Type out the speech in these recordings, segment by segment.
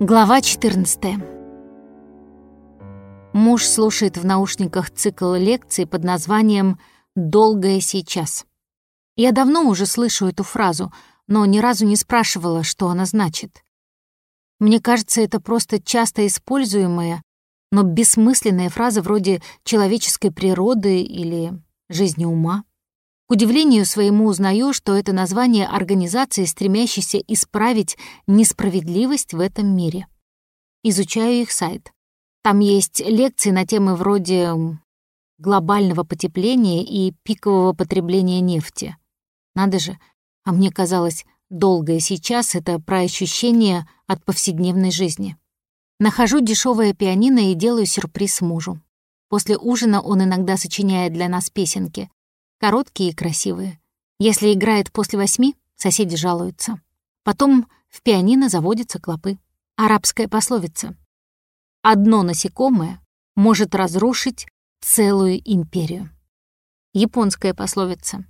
Глава 14. Муж слушает в наушниках цикл лекций под названием «Долгое сейчас». Я давно уже слышу эту фразу, но ни разу не спрашивала, что она значит. Мне кажется, это просто часто используемая, но бессмысленная фраза вроде «человеческой природы» или «жизни ума». К удивлению своему узнаю, что это название организации, стремящейся исправить несправедливость в этом мире. Изучаю их сайт. Там есть лекции на темы вроде глобального потепления и пикового потребления нефти. Надо же, а мне казалось, долгое сейчас — это про ощущение от повседневной жизни. Нахожу дешевое пианино и делаю сюрприз мужу. После ужина он иногда сочиняет для нас песенки. Короткие и красивые. Если играет после восьми, соседи жалуются. Потом в пианино заводятся клопы. Арабская пословица. Одно насекомое может разрушить целую империю. Японская пословица.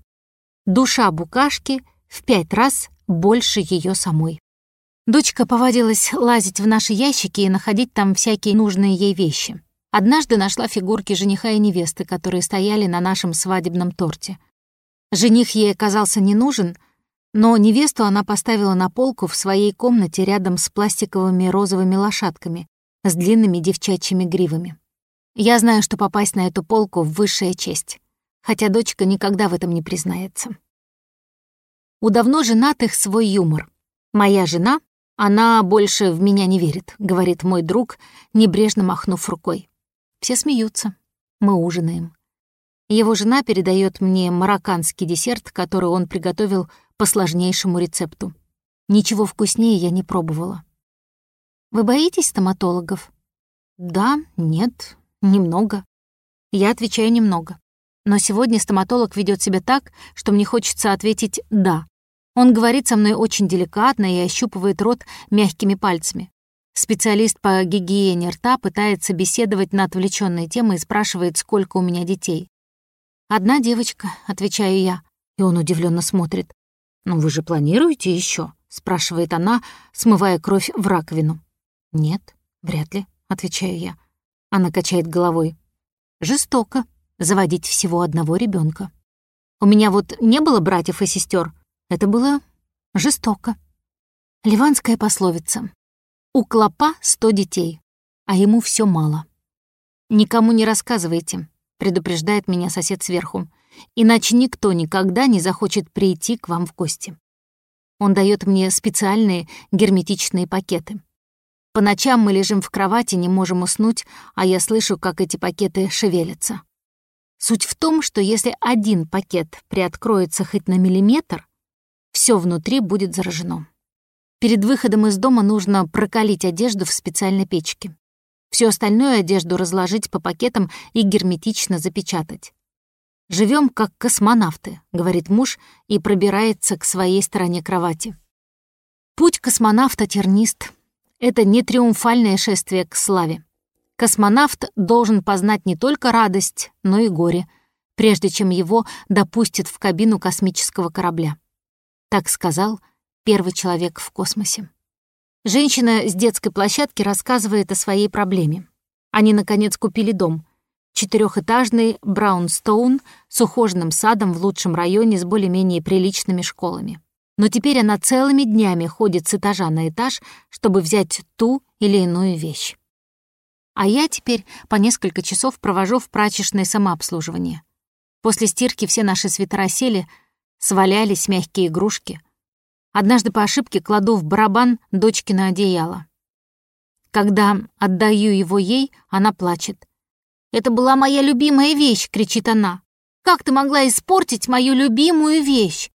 Душа букашки в пять раз больше ее самой. Дочка повадилась лазить в наши ящики и находить там всякие нужные ей вещи. Однажды нашла фигурки жениха и невесты, которые стояли на нашем свадебном торте. Жених ей оказался не нужен, но невесту она поставила на полку в своей комнате рядом с пластиковыми розовыми лошадками с длинными девчачьими гривами. Я знаю, что попасть на эту полку — высшая честь, хотя дочка никогда в этом не признается. У давно женатых свой юмор. Моя жена, она больше в меня не верит, говорит мой друг, небрежно махнув рукой. Все смеются. Мы ужинаем. Его жена передает мне марокканский десерт, который он приготовил по сложнейшему рецепту. Ничего вкуснее я не пробовала. Вы боитесь стоматологов? Да, нет, немного. Я отвечаю немного. Но сегодня стоматолог ведет себя так, что мне хочется ответить «да». Он говорит со мной очень деликатно и ощупывает рот мягкими пальцами. Специалист по гигиене рта пытается беседовать на отвлеченные темы и спрашивает, сколько у меня детей. «Одна девочка», — отвечаю я, и он удивленно смотрит. «Ну вы же планируете еще? спрашивает она, смывая кровь в раковину. «Нет, вряд ли», — отвечаю я. Она качает головой. «Жестоко заводить всего одного ребенка. У меня вот не было братьев и сестер. Это было жестоко». Ливанская пословица. У клопа сто детей, а ему все мало. «Никому не рассказывайте», — предупреждает меня сосед сверху, «иначе никто никогда не захочет прийти к вам в гости». Он дает мне специальные герметичные пакеты. По ночам мы лежим в кровати, не можем уснуть, а я слышу, как эти пакеты шевелятся. Суть в том, что если один пакет приоткроется хоть на миллиметр, все внутри будет заражено. Перед выходом из дома нужно прокалить одежду в специальной печке. Всю остальную одежду разложить по пакетам и герметично запечатать. Живем как космонавты», — говорит муж и пробирается к своей стороне кровати. Путь космонавта тернист. Это не триумфальное шествие к славе. Космонавт должен познать не только радость, но и горе, прежде чем его допустят в кабину космического корабля. Так сказал первый человек в космосе. Женщина с детской площадки рассказывает о своей проблеме. Они, наконец, купили дом. Четырехэтажный Браунстоун с ухоженным садом в лучшем районе с более-менее приличными школами. Но теперь она целыми днями ходит с этажа на этаж, чтобы взять ту или иную вещь. А я теперь по несколько часов провожу в прачечное самообслуживание. После стирки все наши свитера сели, свалялись мягкие игрушки — Однажды по ошибке кладу в барабан дочки на одеяло. Когда отдаю его ей, она плачет. «Это была моя любимая вещь!» — кричит она. «Как ты могла испортить мою любимую вещь?»